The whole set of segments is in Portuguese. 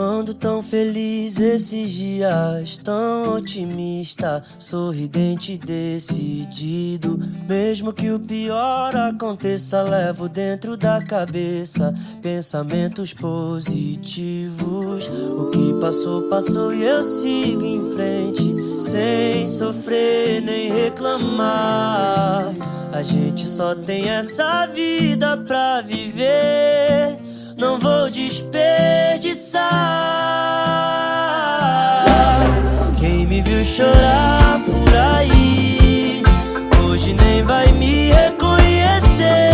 Ando tão feliz esses dias, tão otimista, sorridente, decidido. Mesmo que o pior aconteça, levo dentro da cabeça pensamentos positivos. O que passou, passou e eu sigo em frente, sem sofrer nem reclamar. A gente só tem essa vida pra viver pensar. Quem me viu chorar por aí, hoje nem vai me reconhecer.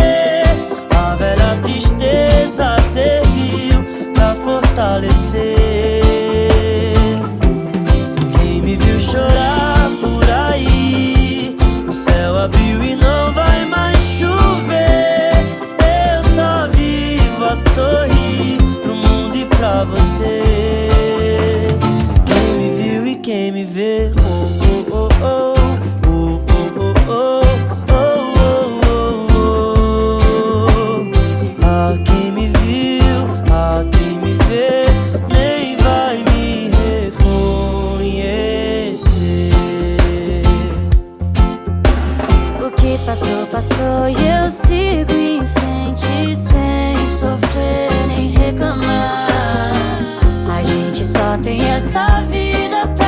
tem essa vida pra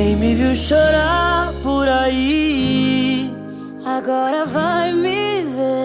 Quem me viu chorar por aí, agora vai me ver.